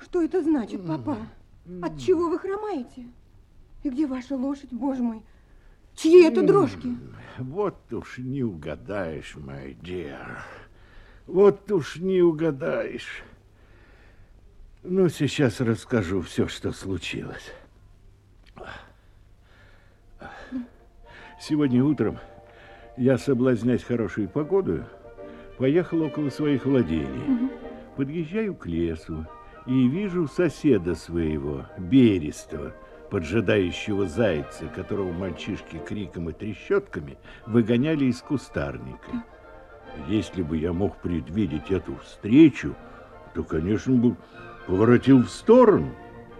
Что это значит, папа? От чего вы хромаете? И где ваша лошадь, боже мой? Чьи это дрожки? Вот уж не угадаешь, мой dear. Вот уж не угадаешь. Ну, сейчас расскажу все, что случилось. Сегодня утром я, соблазнясь хорошей погодой, поехал около своих владений. Угу. Подъезжаю к лесу и вижу соседа своего, Берестова, поджидающего зайца, которого мальчишки криком и трещотками выгоняли из кустарника. Если бы я мог предвидеть эту встречу, то, конечно, бы поворотил в сторону.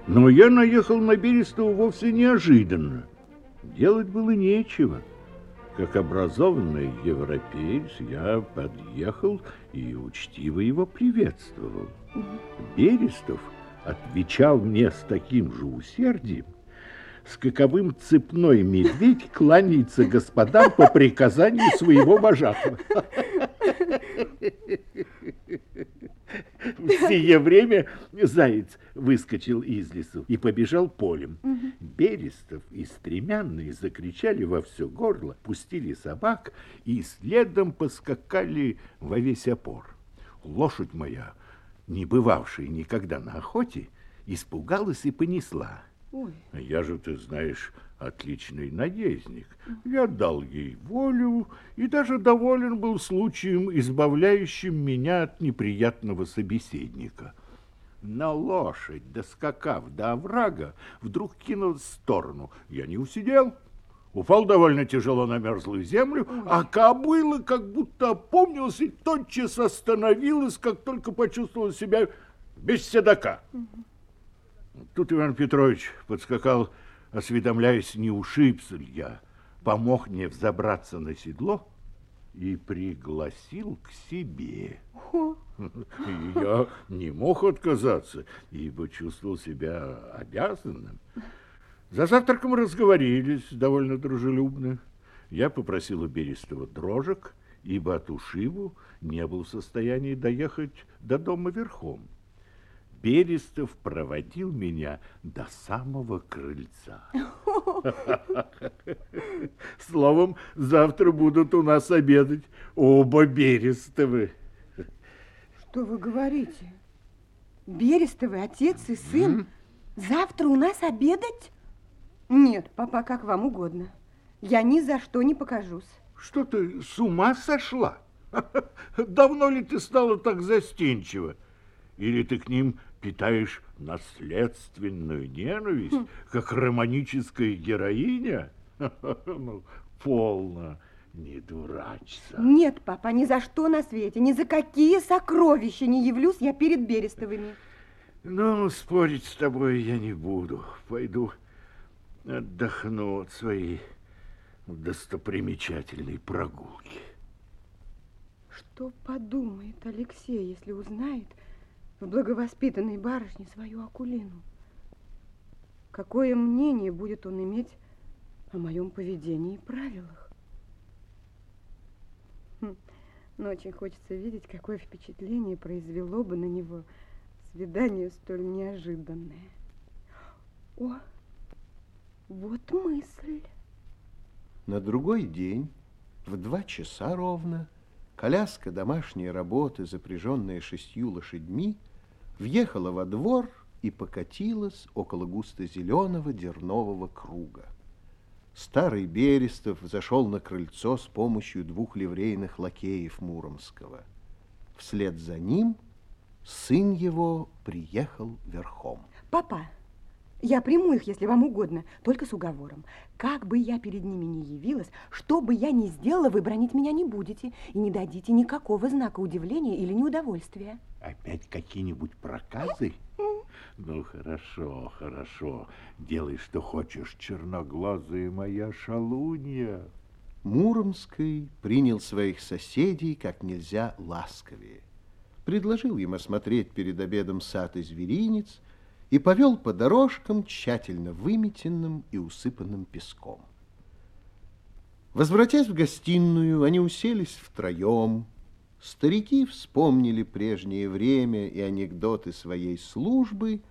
Но я наехал на Берестова вовсе неожиданно. Делать было нечего. Как образованный европеец я подъехал и учтиво его приветствовал. Берестов отвечал мне с таким же усердием, с каковым цепной медведь кланяется господам по приказанию своего вожатого. В сие время заяц выскочил из лесу и побежал полем. Угу. Берестов и стремянные закричали во все горло, пустили собак и следом поскакали во весь опор. Лошадь моя, не бывавшая никогда на охоте, испугалась и понесла. Ой. Я же, ты знаешь, отличный наездник. Я дал ей волю и даже доволен был случаем, избавляющим меня от неприятного собеседника. На лошадь, доскакав до оврага, вдруг кинулась в сторону. Я не усидел, упал довольно тяжело на мерзлую землю, а кобыла как будто опомнилась и тотчас остановилась, как только почувствовала себя без седока. Тут Иван Петрович подскакал, осведомляясь, не ушибся ли я, помог мне взобраться на седло и пригласил к себе. Я не мог отказаться, ибо чувствовал себя обязанным. За завтраком разговорились довольно дружелюбно. Я попросил у Берестова дрожек, ибо от ушибу не был в состоянии доехать до дома верхом. Берестов проводил меня до самого крыльца. Словом, завтра будут у нас обедать оба Берестовы. Что вы говорите? Берестовы, отец и сын? Завтра у нас обедать? Нет, папа, как вам угодно. Я ни за что не покажусь. Что ты с ума сошла? Давно ли ты стала так застенчива? Или ты к ним питаешь наследственную ненависть, хм. как романическая героиня? Ну, полно, не дурачься. Нет, папа, ни за что на свете, ни за какие сокровища не явлюсь я перед Берестовыми. Ну, спорить с тобой я не буду. Пойду отдохну от своей достопримечательной прогулки. Что подумает Алексей, если узнает, в благовоспитанной барышне свою Акулину. Какое мнение будет он иметь о моем поведении и правилах? Хм, но очень хочется видеть, какое впечатление произвело бы на него свидание столь неожиданное. О, вот мысль. На другой день в два часа ровно коляска домашней работы, запряженная шестью лошадьми, въехала во двор и покатилась около густо-зеленого дернового круга. Старый Берестов зашел на крыльцо с помощью двух ливрейных лакеев Муромского. Вслед за ним сын его приехал верхом. Папа, я приму их, если вам угодно, только с уговором. Как бы я перед ними ни явилась, что бы я ни сделала, вы бронить меня не будете и не дадите никакого знака удивления или неудовольствия. Опять какие-нибудь проказы? Ну, хорошо, хорошо. Делай, что хочешь, черноглазая моя шалунья. Муромский принял своих соседей как нельзя ласковее. Предложил им осмотреть перед обедом сад и зверинец и повел по дорожкам, тщательно выметенным и усыпанным песком. Возвратясь в гостиную, они уселись втроем, старики вспомнили прежнее время и анекдоты своей службы,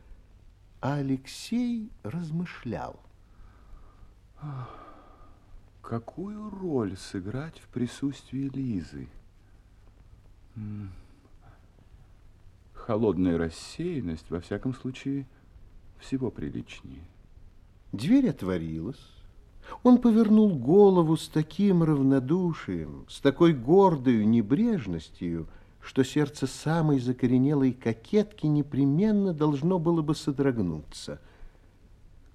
а Алексей размышлял. Какую роль сыграть в присутствии Лизы? Холодная рассеянность, во всяком случае, всего приличнее. Дверь отворилась. Он повернул голову с таким равнодушием, с такой гордою небрежностью, что сердце самой закоренелой кокетки непременно должно было бы содрогнуться.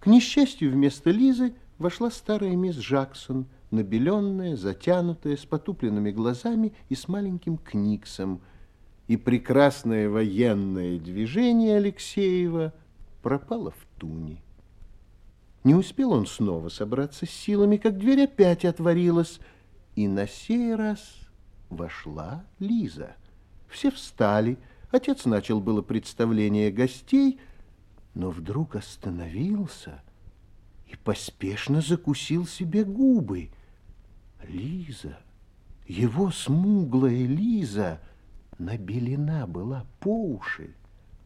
К несчастью, вместо Лизы вошла старая мисс Джаксон, набеленная, затянутая, с потупленными глазами и с маленьким книксом – и прекрасное военное движение Алексеева пропало в туне. Не успел он снова собраться с силами, как дверь опять отворилась, и на сей раз вошла Лиза. Все встали, отец начал было представление гостей, но вдруг остановился и поспешно закусил себе губы. Лиза, его смуглая Лиза — набелена была по уши,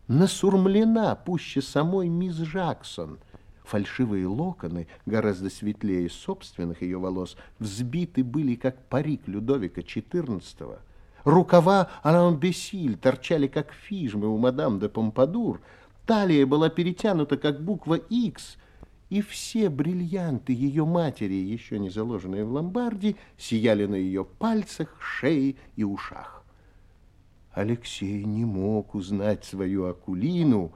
насурмлена пуще самой мисс Джаксон. Фальшивые локоны, гораздо светлее собственных ее волос, взбиты были, как парик Людовика XIV. Рукава Алан Бесиль торчали, как фижмы у мадам де Помпадур. Талия была перетянута, как буква X, и все бриллианты ее матери, еще не заложенные в ломбарде, сияли на ее пальцах, шее и ушах. Алексей не мог узнать свою Акулину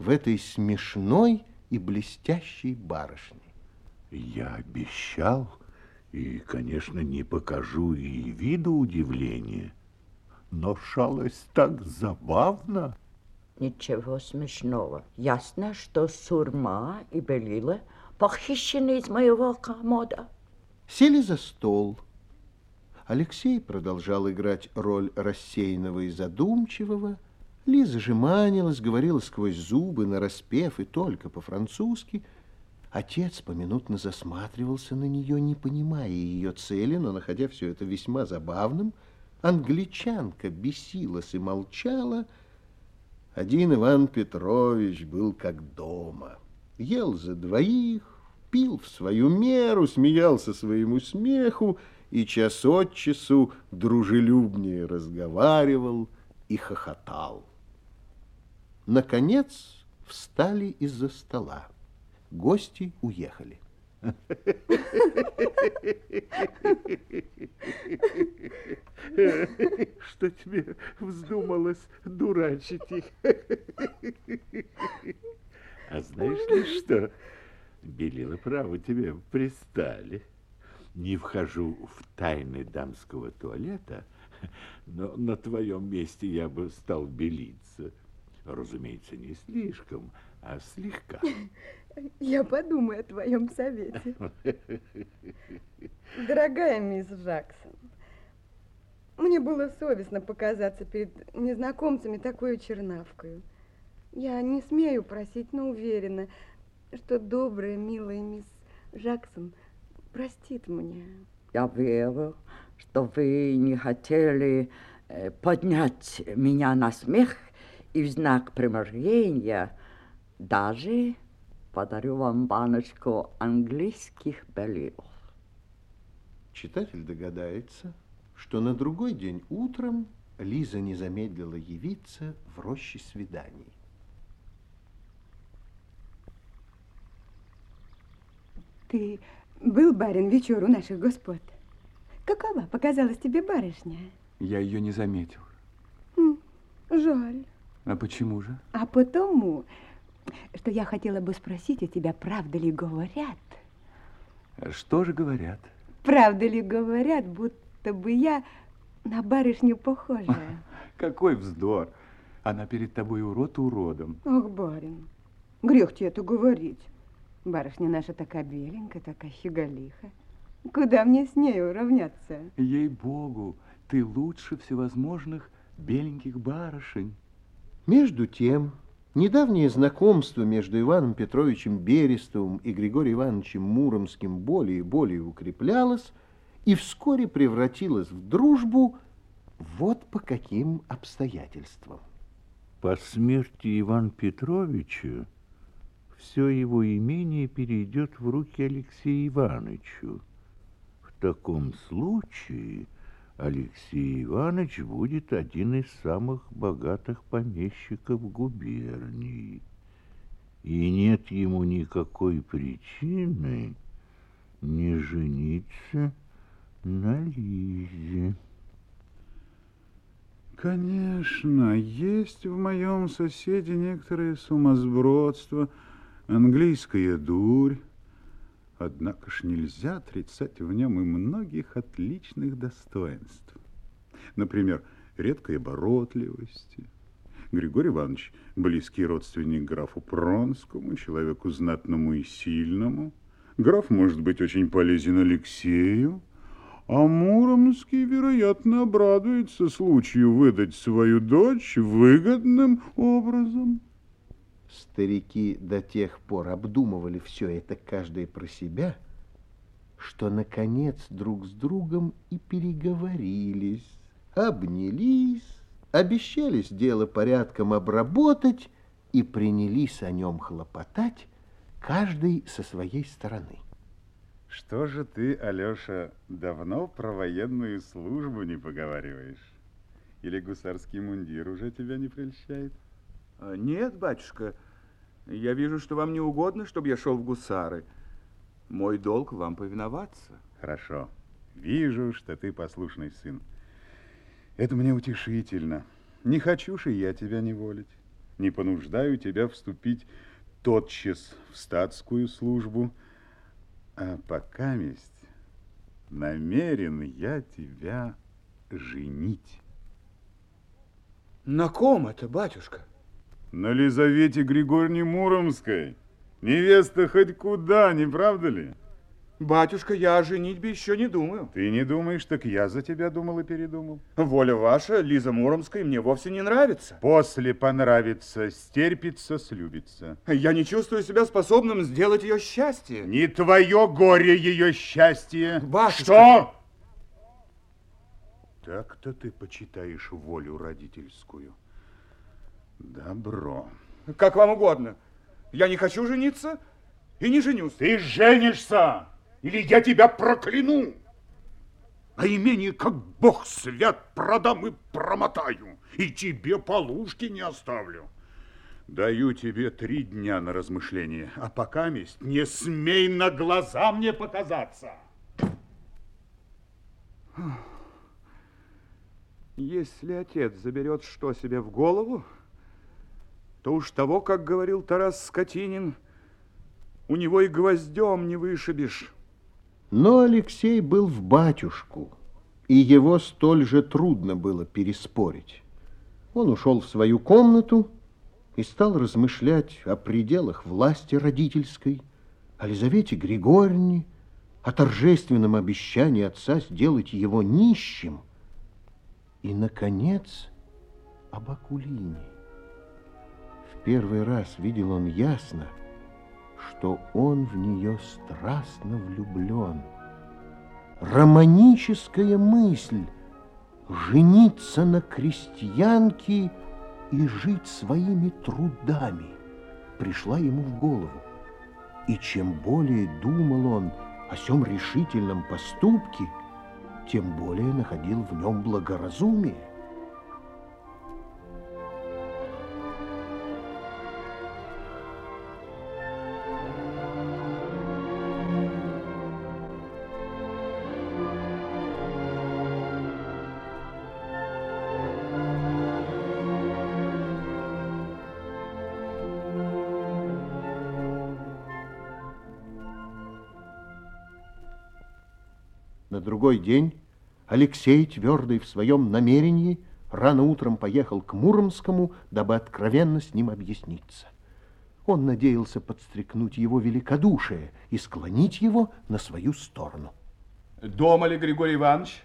в этой смешной и блестящей барышне. Я обещал, и, конечно, не покажу и виду удивления, но шалость так забавно. Ничего смешного. Ясно, что сурма и белила похищены из моего комода. Сели за стол. Алексей продолжал играть роль рассеянного и задумчивого. Лиза же манилась, говорила сквозь зубы, нараспев и только по-французски. Отец поминутно засматривался на нее, не понимая ее цели, но находя все это весьма забавным. Англичанка бесилась и молчала. Один Иван Петрович был как дома. Ел за двоих, пил в свою меру, смеялся своему смеху, и час от часу дружелюбнее разговаривал и хохотал. Наконец встали из-за стола. Гости уехали. Что тебе вздумалось дурачить их? А знаешь ли что? Белила право тебе пристали не вхожу в тайны дамского туалета, но на твоем месте я бы стал белиться. Разумеется, не слишком, а слегка. Я подумаю о твоем совете. Дорогая мисс Джексон, мне было совестно показаться перед незнакомцами такой чернавкой. Я не смею просить, но уверена, что добрая, милая мисс Джексон – простит мне. Я верю, что вы не хотели э, поднять меня на смех и в знак примирения даже подарю вам баночку английских белил. Читатель догадается, что на другой день утром Лиза не замедлила явиться в роще свиданий. Ты был барин вечер у наших господ. Какова показалась тебе барышня? Я ее не заметил. жаль. А почему же? А потому, что я хотела бы спросить у тебя, правда ли говорят? Что же говорят? Правда ли говорят, будто бы я на барышню похожа? Какой вздор! Она перед тобой урод уродом. Ох, барин, грех тебе это говорить. Барышня наша такая беленькая, такая щеголиха. Куда мне с нею равняться? Ей-богу, ты лучше всевозможных беленьких барышень. Между тем, недавнее знакомство между Иваном Петровичем Берестовым и Григорием Ивановичем Муромским более и более укреплялось и вскоре превратилось в дружбу, Вот по каким обстоятельствам. По смерти Ивана Петровича все его имение перейдет в руки Алексея Ивановичу. В таком случае Алексей Иванович будет один из самых богатых помещиков губернии. И нет ему никакой причины не жениться на Лизе. Конечно, есть в моем соседе некоторое сумасбродство, английская дурь. Однако ж нельзя отрицать в нем и многих отличных достоинств. Например, редкой оборотливости. Григорий Иванович – близкий родственник графу Пронскому, человеку знатному и сильному. Граф может быть очень полезен Алексею, а Муромский, вероятно, обрадуется случаю выдать свою дочь выгодным образом. Старики до тех пор обдумывали все это каждый про себя, что, наконец, друг с другом и переговорились, обнялись, обещались дело порядком обработать и принялись о нем хлопотать, каждый со своей стороны. Что же ты, Алеша, давно про военную службу не поговариваешь? Или гусарский мундир уже тебя не прельщает? А, нет, батюшка, я вижу, что вам не угодно, чтобы я шел в гусары. Мой долг вам повиноваться. Хорошо. Вижу, что ты послушный сын. Это мне утешительно. Не хочу же я тебя неволить. Не понуждаю тебя вступить тотчас в статскую службу, а пока месть намерен я тебя женить. На ком это, батюшка? На Лизавете Григорьевне Муромской. Невеста хоть куда, не правда ли? Батюшка, я о женитьбе еще не думаю. Ты не думаешь, так я за тебя думал и передумал. Воля ваша, Лиза Муромская, мне вовсе не нравится. После понравится, стерпится, слюбится. Я не чувствую себя способным сделать ее счастье. Не твое горе ее счастье. Батюшка. Что? Так-то ты почитаешь волю родительскую. Добро. Как вам угодно. Я не хочу жениться и не женюсь. Ты женишься, или я тебя прокляну. А имение, как бог свят, продам и промотаю, и тебе полушки не оставлю. Даю тебе три дня на размышление, а пока месть не смей на глаза мне показаться. Если отец заберет что себе в голову, то уж того, как говорил Тарас Скотинин, у него и гвоздем не вышибешь. Но Алексей был в батюшку, и его столь же трудно было переспорить. Он ушел в свою комнату и стал размышлять о пределах власти родительской, о Лизавете Григорьевне, о торжественном обещании отца сделать его нищим и, наконец, об Акулине. Первый раз видел он ясно, что он в нее страстно влюблен. Романическая мысль жениться на крестьянке и жить своими трудами пришла ему в голову. И чем более думал он о сем решительном поступке, тем более находил в нем благоразумие. Другой день Алексей, твердый в своем намерении, рано утром поехал к Муромскому, дабы откровенно с ним объясниться. Он надеялся подстрекнуть его великодушие и склонить его на свою сторону. Дома ли Григорий Иванович?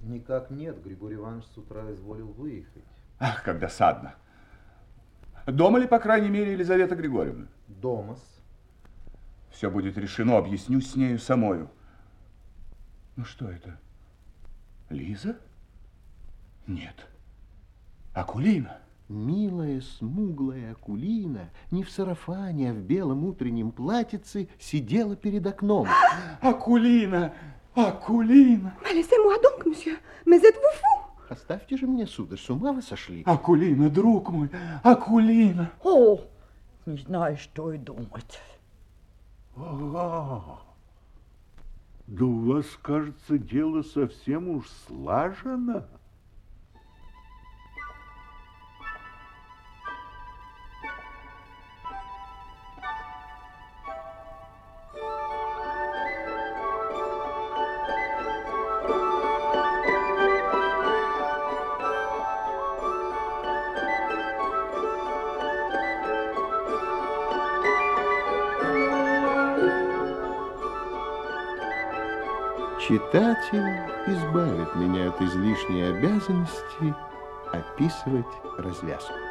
Никак нет, Григорий Иванович с утра изволил выехать. Ах, как досадно. Дома ли, по крайней мере, Елизавета Григорьевна? Домас. Все будет решено, объяснюсь с нею самою. Ну что это? Лиза? Нет. Акулина? Милая, смуглая Акулина, не в сарафане, а в белом утреннем платьице, сидела перед окном. Акулина! Акулина! Donc, monsieur. Mais êtes-vous fou Оставьте же меня, сударь, с ума вы сошли. Акулина, друг мой! Акулина! О, не знаю, что и думать. Ага. Да у вас, кажется, дело совсем уж слажено. Читатель избавит меня от излишней обязанности описывать развязку.